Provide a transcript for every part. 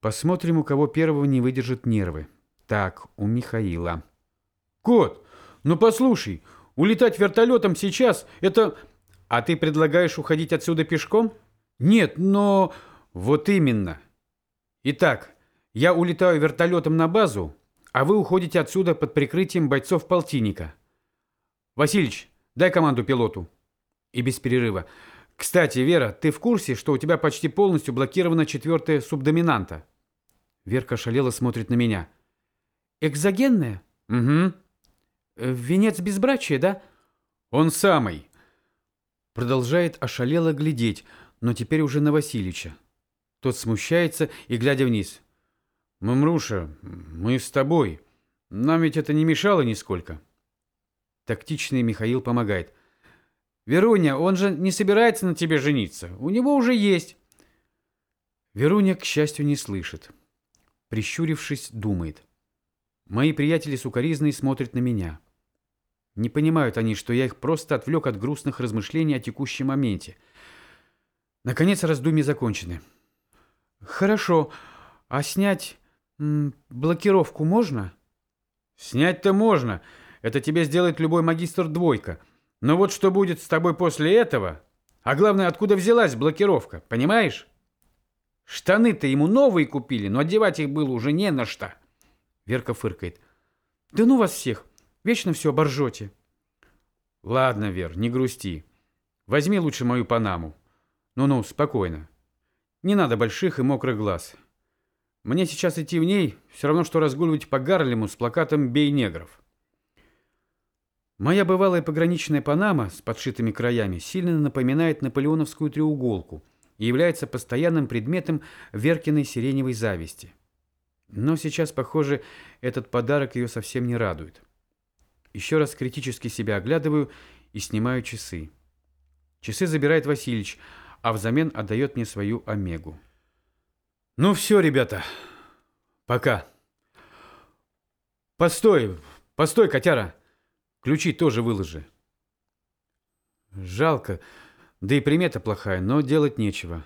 Посмотрим, у кого первого не выдержат нервы. Так, у Михаила. Кот, ну послушай, улетать вертолетом сейчас — это... А ты предлагаешь уходить отсюда пешком? Нет, но... Вот именно. Итак, я улетаю вертолетом на базу, а вы уходите отсюда под прикрытием бойцов полтинника. Васильич, дай команду пилоту. И без перерыва. Кстати, Вера, ты в курсе, что у тебя почти полностью блокирована четвертая субдоминанта? Верка шалела смотрит на меня. Экзогенная? Угу. Венец безбрачия, да? Он самый. Продолжает ошалело глядеть, но теперь уже на Васильича. Тот смущается и, глядя вниз. «Мамруша, мы с тобой. Нам ведь это не мешало нисколько». Тактичный Михаил помогает. «Веруня, он же не собирается на тебе жениться. У него уже есть». Веруня, к счастью, не слышит. Прищурившись, думает. Мои приятели сукоризные смотрят на меня. Не понимают они, что я их просто отвлек от грустных размышлений о текущем моменте. Наконец раздумья закончены. «Хорошо, а снять блокировку можно?» «Снять-то можно. Это тебе сделает любой магистр двойка. Но вот что будет с тобой после этого? А главное, откуда взялась блокировка, понимаешь? Штаны-то ему новые купили, но одевать их было уже не на что». Верка фыркает. «Да ну вас всех! Вечно все оборжете!» «Ладно, Вер, не грусти. Возьми лучше мою панаму. Ну-ну, спокойно. Не надо больших и мокрых глаз. Мне сейчас идти в ней все равно, что разгуливать по Гарлему с плакатом «Бей негров». Моя бывалая пограничная Панама с подшитыми краями сильно напоминает наполеоновскую треуголку и является постоянным предметом Веркиной сиреневой зависти. Но сейчас, похоже, этот подарок ее совсем не радует. Еще раз критически себя оглядываю и снимаю часы. Часы забирает Васильич, а взамен отдает мне свою Омегу. Ну все, ребята, пока. Постой, постой, котяра. Ключи тоже выложи. Жалко, да и примета плохая, но делать нечего.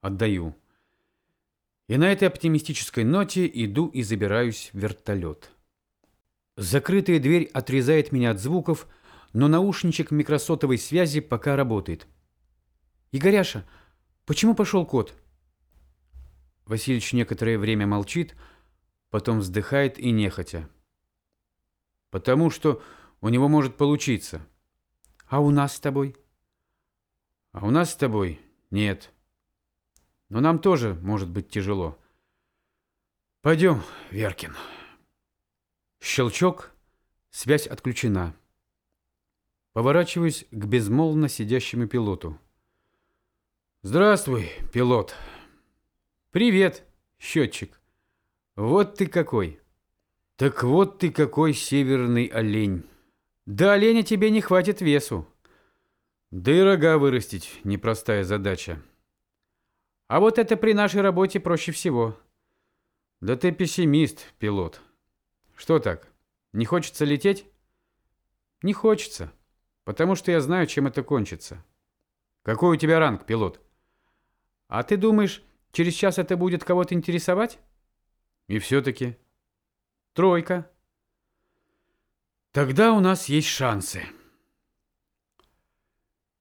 Отдаю. И на этой оптимистической ноте иду и забираюсь в вертолет. Закрытая дверь отрезает меня от звуков, но наушничек микросотовой связи пока работает. «Игоряша, почему пошел кот?» Васильевич некоторое время молчит, потом вздыхает и нехотя. «Потому что у него может получиться». «А у нас с тобой?» «А у нас с тобой нет. Но нам тоже может быть тяжело. Пойдем, Веркин». Щелчок, связь отключена. Поворачиваюсь к безмолвно сидящему пилоту. Здравствуй, пилот. Привет, счетчик. Вот ты какой. Так вот ты какой северный олень. Да оленя тебе не хватит весу. Да и рога вырастить непростая задача. А вот это при нашей работе проще всего. Да ты пессимист, пилот. Что так, не хочется лететь? Не хочется, потому что я знаю, чем это кончится. Какой у тебя ранг, пилот? А ты думаешь, через час это будет кого-то интересовать? И все-таки. Тройка. Тогда у нас есть шансы.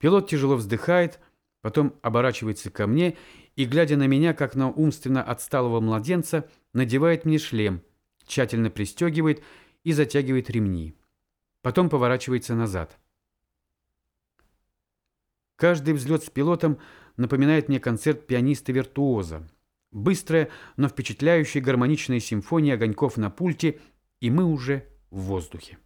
Пилот тяжело вздыхает, потом оборачивается ко мне и, глядя на меня, как на умственно отсталого младенца, надевает мне шлем, тщательно пристегивает и затягивает ремни. Потом поворачивается назад. Каждый взлет с пилотом напоминает мне концерт пианиста-виртуоза. Быстрая, но впечатляющая гармоничная симфония огоньков на пульте, и мы уже в воздухе.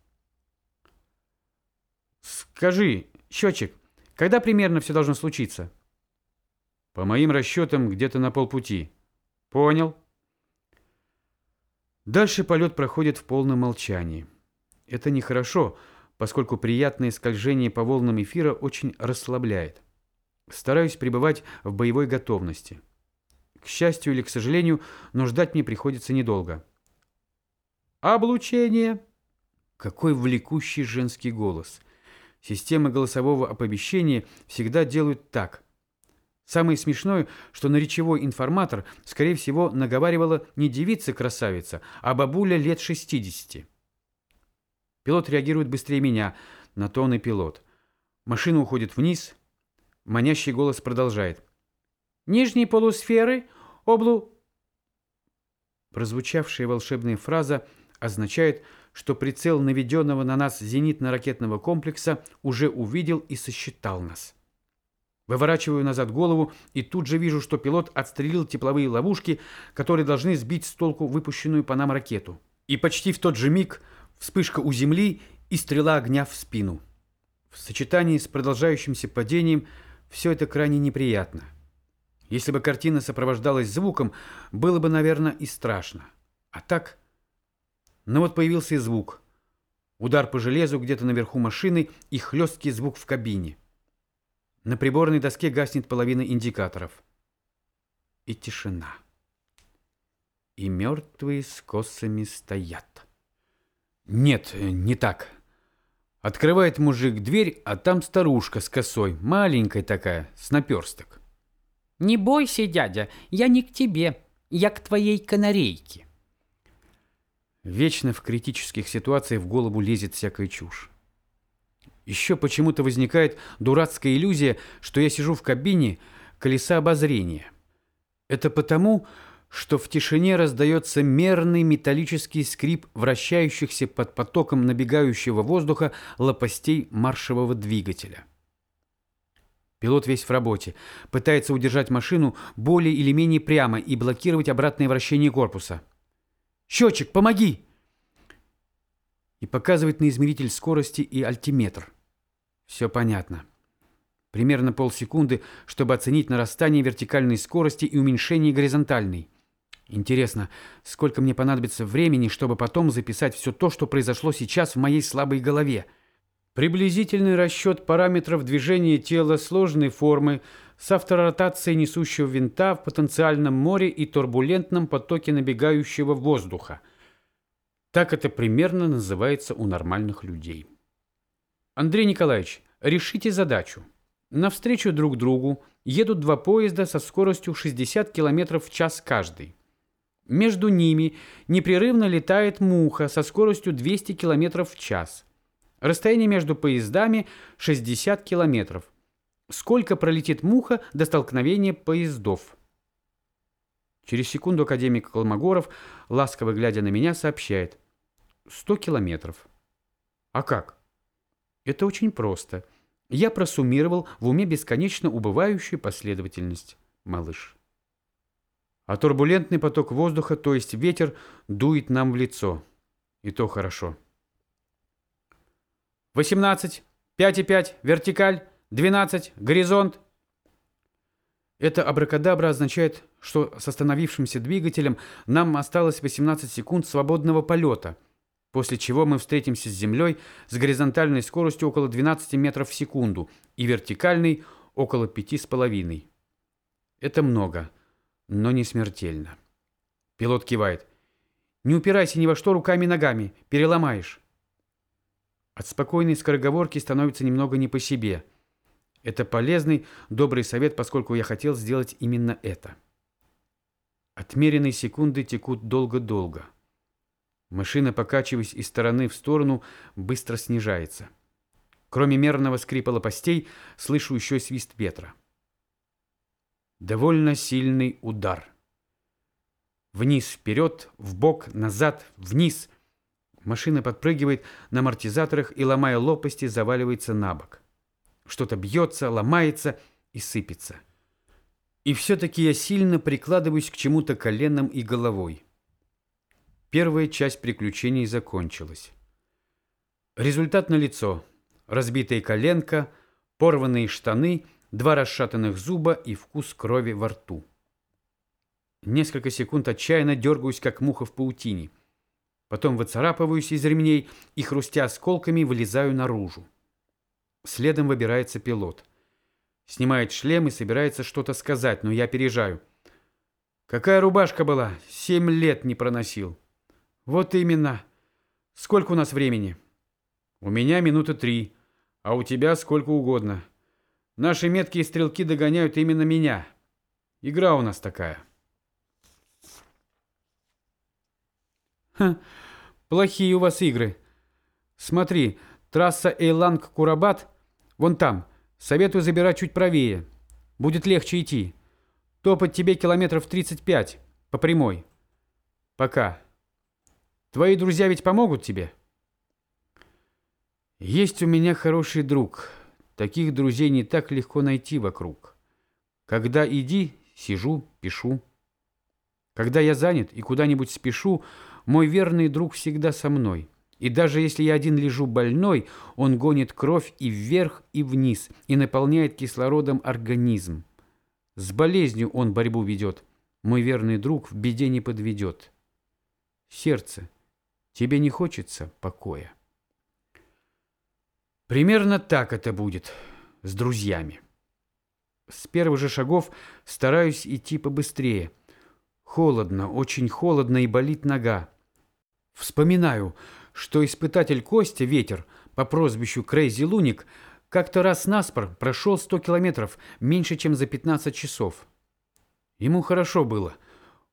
«Скажи, счетчик, когда примерно все должно случиться?» «По моим расчетам, где-то на полпути». «Понял». Дальше полет проходит в полном молчании. Это нехорошо, поскольку приятное скольжение по волнам эфира очень расслабляет. Стараюсь пребывать в боевой готовности. К счастью или к сожалению, но ждать мне приходится недолго. Облучение! Какой влекущий женский голос! Системы голосового оповещения всегда делают так. Самое смешное, что на речевой информатор, скорее всего, наговаривала не девица-красавица, а бабуля лет 60. Пилот реагирует быстрее меня, на то и пилот. Машина уходит вниз, манящий голос продолжает. «Нижние полусферы, облу...» Прозвучавшая волшебная фраза означает, что прицел наведенного на нас зенитно-ракетного комплекса уже увидел и сосчитал нас. Выворачиваю назад голову и тут же вижу, что пилот отстрелил тепловые ловушки, которые должны сбить с толку выпущенную по нам ракету. И почти в тот же миг вспышка у земли и стрела огня в спину. В сочетании с продолжающимся падением все это крайне неприятно. Если бы картина сопровождалась звуком, было бы, наверное, и страшно. А так... Ну вот появился и звук. Удар по железу где-то наверху машины и хлесткий звук в кабине. На приборной доске гаснет половина индикаторов. И тишина. И мертвые с косами стоят. Нет, не так. Открывает мужик дверь, а там старушка с косой, маленькая такая, с наперсток. «Не бойся, дядя, я не к тебе, я к твоей канарейке». Вечно в критических ситуациях в голову лезет всякая чушь. Еще почему-то возникает дурацкая иллюзия, что я сижу в кабине колеса обозрения. Это потому, что в тишине раздается мерный металлический скрип вращающихся под потоком набегающего воздуха лопастей маршевого двигателя. Пилот весь в работе, пытается удержать машину более или менее прямо и блокировать обратное вращение корпуса. «Счетчик, помоги!» И показывает на измеритель скорости и альтиметр – все понятно. Примерно полсекунды, чтобы оценить нарастание вертикальной скорости и уменьшение горизонтальной. Интересно, сколько мне понадобится времени, чтобы потом записать все то, что произошло сейчас в моей слабой голове. Приблизительный расчет параметров движения тела сложной формы с авторотацией несущего винта в потенциальном море и турбулентном потоке набегающего воздуха. Так это примерно называется у нормальных людей. Андрей Николаевич, решите задачу. Навстречу друг другу едут два поезда со скоростью 60 км в час каждый. Между ними непрерывно летает муха со скоростью 200 км в час. Расстояние между поездами 60 км. Сколько пролетит муха до столкновения поездов? Через секунду академик Колмогоров, ласково глядя на меня, сообщает. 100 километров. А как? Это очень просто. Я просуммировал в уме бесконечно убывающую последовательность, малыш. А турбулентный поток воздуха, то есть ветер, дует нам в лицо. И то хорошо. 18, 5,5, вертикаль, 12, горизонт. Это абракадабра означает, что с остановившимся двигателем нам осталось 18 секунд свободного полета – после чего мы встретимся с Землей с горизонтальной скоростью около 12 метров в секунду и вертикальной около 5,5. Это много, но не смертельно. Пилот кивает. «Не упирайся ни во что руками и ногами, переломаешь». От спокойной скороговорки становится немного не по себе. Это полезный, добрый совет, поскольку я хотел сделать именно это. Отмеренные секунды текут долго-долго. Машина, покачиваясь из стороны в сторону, быстро снижается. Кроме мерного скрипа лопастей, слышу еще свист ветра. Довольно сильный удар. Вниз, вперед, вбок, назад, вниз. Машина подпрыгивает на амортизаторах и, ломая лопасти, заваливается на бок. Что-то бьется, ломается и сыпется. И все-таки я сильно прикладываюсь к чему-то коленом и головой. Первая часть приключений закончилась. Результат налицо. Разбитая коленка, порванные штаны, два расшатанных зуба и вкус крови во рту. Несколько секунд отчаянно дергаюсь, как муха в паутине. Потом выцарапываюсь из ремней и, хрустя осколками, вылезаю наружу. Следом выбирается пилот. Снимает шлем и собирается что-то сказать, но я опережаю. «Какая рубашка была? Семь лет не проносил». Вот именно. Сколько у нас времени? У меня минуты три, а у тебя сколько угодно. Наши меткие стрелки догоняют именно меня. Игра у нас такая. Ха, плохие у вас игры. Смотри, трасса Эйланг-Курабат вон там. Советую забирать чуть правее. Будет легче идти. Топать тебе километров 35 по прямой. Пока. Твои друзья ведь помогут тебе? Есть у меня хороший друг. Таких друзей не так легко найти вокруг. Когда иди, сижу, пишу. Когда я занят и куда-нибудь спешу, мой верный друг всегда со мной. И даже если я один лежу больной, он гонит кровь и вверх, и вниз, и наполняет кислородом организм. С болезнью он борьбу ведет. Мой верный друг в беде не подведет. Сердце, тебе не хочется покоя? Примерно так это будет с друзьями. С первых же шагов стараюсь идти побыстрее. Холодно, очень холодно и болит нога. Вспоминаю, что испытатель Костя Ветер по прозвищу Крейзи Луник как-то раз наспор прошел 100 километров меньше, чем за 15 часов. Ему хорошо было.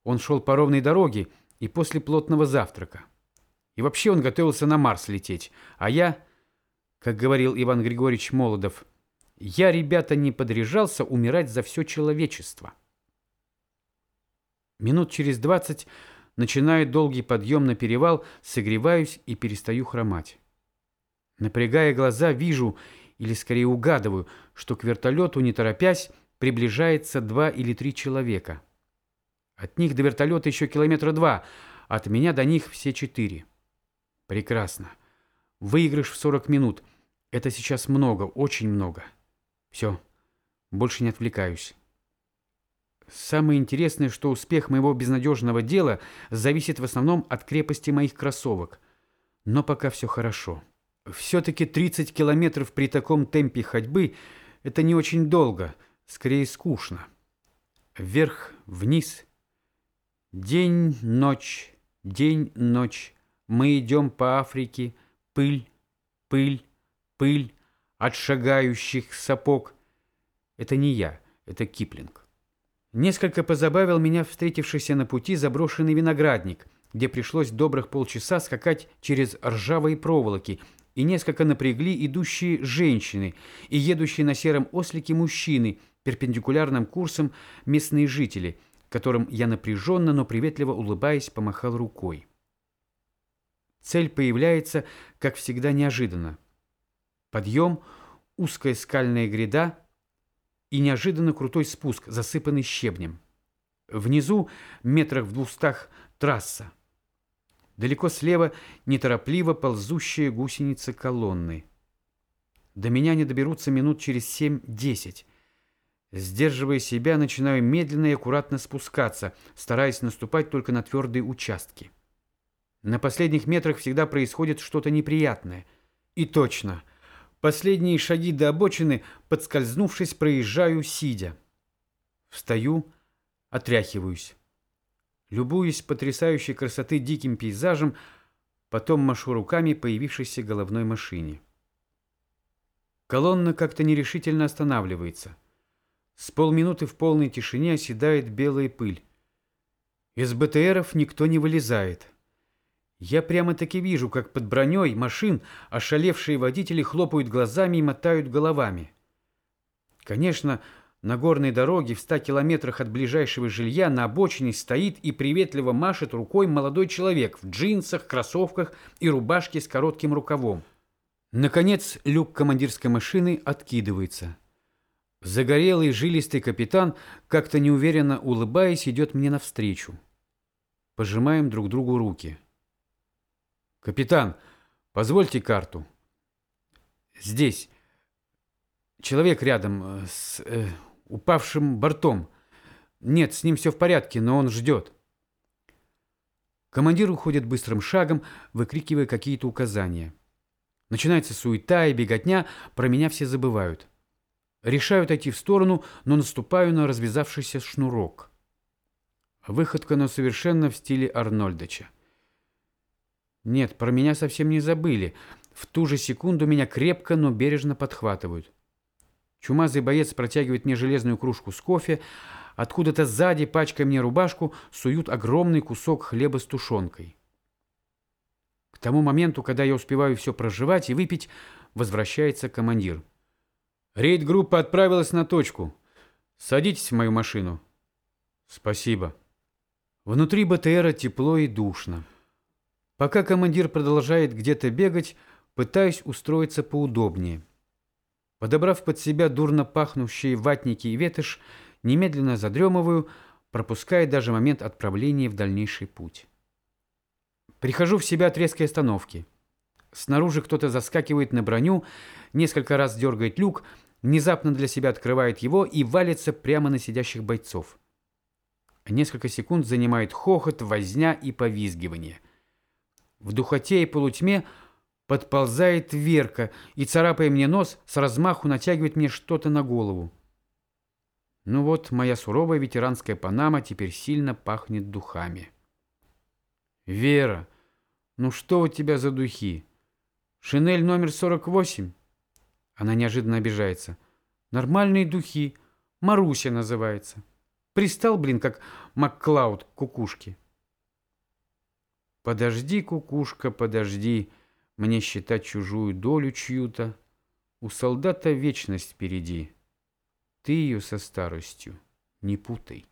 Он шел по ровной дороге и после плотного завтрака. И вообще он готовился на Марс лететь, а я как говорил Иван Григорьевич Молодов, «Я, ребята, не подряжался умирать за все человечество». Минут через двадцать начинаю долгий подъем на перевал, согреваюсь и перестаю хромать. Напрягая глаза, вижу, или скорее угадываю, что к вертолету, не торопясь, приближается два или три человека. От них до вертолета еще километра два, от меня до них все четыре. Прекрасно. Выигрыш в 40 минут – это сейчас много, очень много. Все, больше не отвлекаюсь. Самое интересное, что успех моего безнадежного дела зависит в основном от крепости моих кроссовок. Но пока все хорошо. Все-таки 30 километров при таком темпе ходьбы – это не очень долго, скорее скучно. Вверх, вниз. День, ночь, день, ночь. Мы идем по Африке. Пыль, пыль, пыль от шагающих сапог. Это не я, это Киплинг. Несколько позабавил меня встретившийся на пути заброшенный виноградник, где пришлось добрых полчаса скакать через ржавые проволоки, и несколько напрягли идущие женщины и едущие на сером ослике мужчины, перпендикулярным курсом местные жители, которым я напряженно, но приветливо улыбаясь, помахал рукой. Цель появляется, как всегда, неожиданно. Подъем, узкая скальная гряда и неожиданно крутой спуск, засыпанный щебнем. Внизу, метрах в двухстах, трасса. Далеко слева неторопливо ползущая гусеница колонны. До меня не доберутся минут через семь-десять. Сдерживая себя, начинаю медленно и аккуратно спускаться, стараясь наступать только на твердые участки. На последних метрах всегда происходит что-то неприятное. И точно – Последние шаги до обочины, подскользнувшись, проезжаю, сидя. Встаю, отряхиваюсь. Любуюсь потрясающей красоты диким пейзажем, потом машу руками появившейся головной машине. Колонна как-то нерешительно останавливается. С полминуты в полной тишине оседает белая пыль. Из БТРов никто не вылезает. Я прямо-таки вижу, как под броней машин ошалевшие водители хлопают глазами и мотают головами. Конечно, на горной дороге в ста километрах от ближайшего жилья на обочине стоит и приветливо машет рукой молодой человек в джинсах, кроссовках и рубашке с коротким рукавом. Наконец, люк командирской машины откидывается. Загорелый жилистый капитан, как-то неуверенно улыбаясь, идет мне навстречу. Пожимаем друг другу руки. «Капитан, позвольте карту». «Здесь. Человек рядом э, с э, упавшим бортом. Нет, с ним все в порядке, но он ждет». Командир уходит быстрым шагом, выкрикивая какие-то указания. Начинается суета и беготня, про меня все забывают. Решаю отойти в сторону, но наступаю на развязавшийся шнурок. Выходка, но совершенно в стиле Арнольдыча. Нет, про меня совсем не забыли. В ту же секунду меня крепко, но бережно подхватывают. Чумазый боец протягивает мне железную кружку с кофе, откуда-то сзади, пачкая мне рубашку, суют огромный кусок хлеба с тушенкой. К тому моменту, когда я успеваю все проживать и выпить, возвращается командир. Рейд-группа отправилась на точку. Садитесь в мою машину. Спасибо. Внутри БТРа тепло и душно. Пока командир продолжает где-то бегать, пытаюсь устроиться поудобнее. Подобрав под себя дурно пахнущие ватники и ветошь, немедленно задремываю, пропуская даже момент отправления в дальнейший путь. Прихожу в себя от резкой остановки. Снаружи кто-то заскакивает на броню, несколько раз дергает люк, внезапно для себя открывает его и валится прямо на сидящих бойцов. Несколько секунд занимает хохот, возня и повизгивание. В духоте и полутьме подползает Верка и, царапая мне нос, с размаху натягивает мне что-то на голову. Ну вот, моя суровая ветеранская панама теперь сильно пахнет духами. «Вера, ну что у тебя за духи? Шинель номер 48?» Она неожиданно обижается. «Нормальные духи. Маруся называется. Пристал, блин, как Макклауд к кукушке». «Подожди, кукушка, подожди, мне считать чужую долю чью-то. У солдата вечность впереди. Ты ее со старостью не путай».